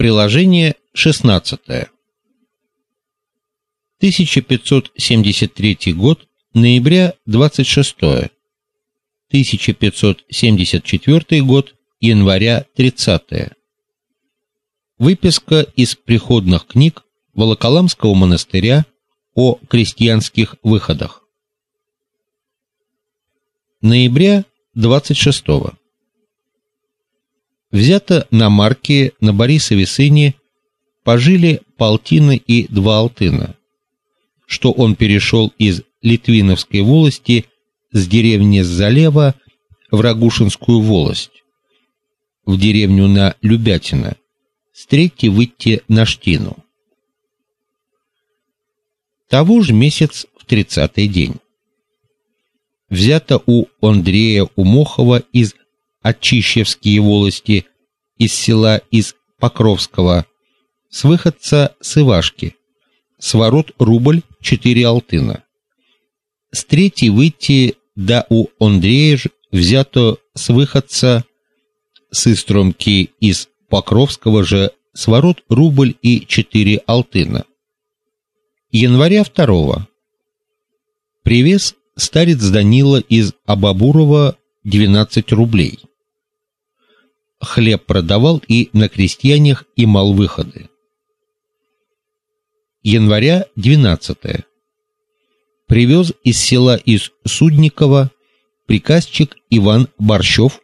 Приложение 16. 1573 год, ноября 26. 1574 год, января 30. Выписка из приходных книг Волоколамского монастыря о крестьянских выходах. Ноября 26. -го. Взято на марке на Борисове сыне пожили полтины и два алтына, что он перешел из Литвиновской волости с деревни Залева в Рагушинскую волость, в деревню на Любятино, с третьей выйти на Штину. Того же месяц в тридцатый день. Взято у Андрея Умохова из Отчищевские волости из села из Покровского, с выходца с Ивашки, с ворот рубль 4 алтына. С третьей выйти да у Андрея ж взято с выходца с Истромки из Покровского же с ворот рубль и 4 алтына. Января 2 Привез старец Данила из Абабурова 12 рублей хлеб продавал и на крестьянах имал выходы. Января 12. -е. Привез из села из Судникова приказчик Иван Борщев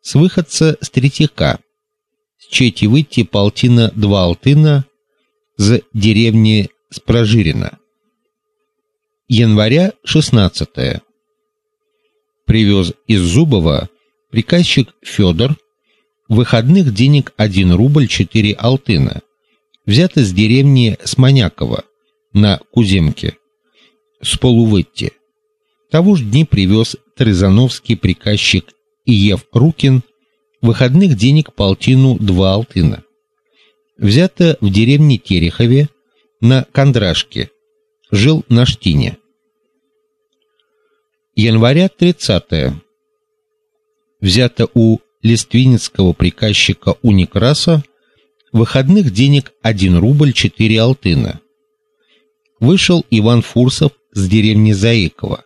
с выходца с Третьяка, с чети выйти полтина два алтына с деревни Спрожирина. Января 16. -е. Привез из Зубова приказчик Федор выходных денег 1 рубль 4 алтына, взято с деревни Смонякова на Куземке, с полувытти. Того же дни привез Трезановский приказчик Иев Рукин выходных денег полтину 2 алтына. Взято в деревне Терехове на Кондрашке, жил на Штине. Января 30 -е. Взято у лиственницкого приказчика Уникраса выходных денег 1 рубль 4 алтына. Вышел Иван Фурсов с деревни Заикова.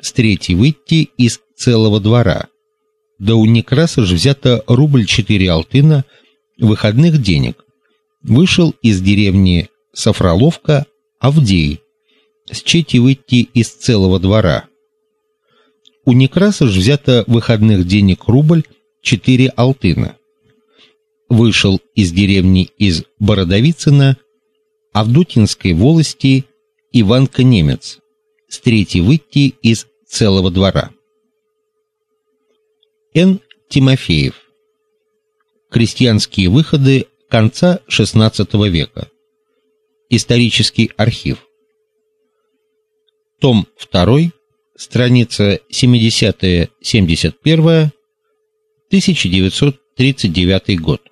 С третьей выйти из целого двора. Да у Некраса же взято рубль 4 алтына выходных денег. Вышел из деревни Сафроловка Авдей. С чети выйти из целого двора. У Некраса же взято выходных денег рубль 4 алтына. Вышел из деревни из Бородовицына Авдотинской волости Иванка Немец, с третьей выйти из целого двора. Н. Тимофеев. Крестьянские выходы конца XVI века. Исторический архив. Том 2, страница 70-71, 1939 год.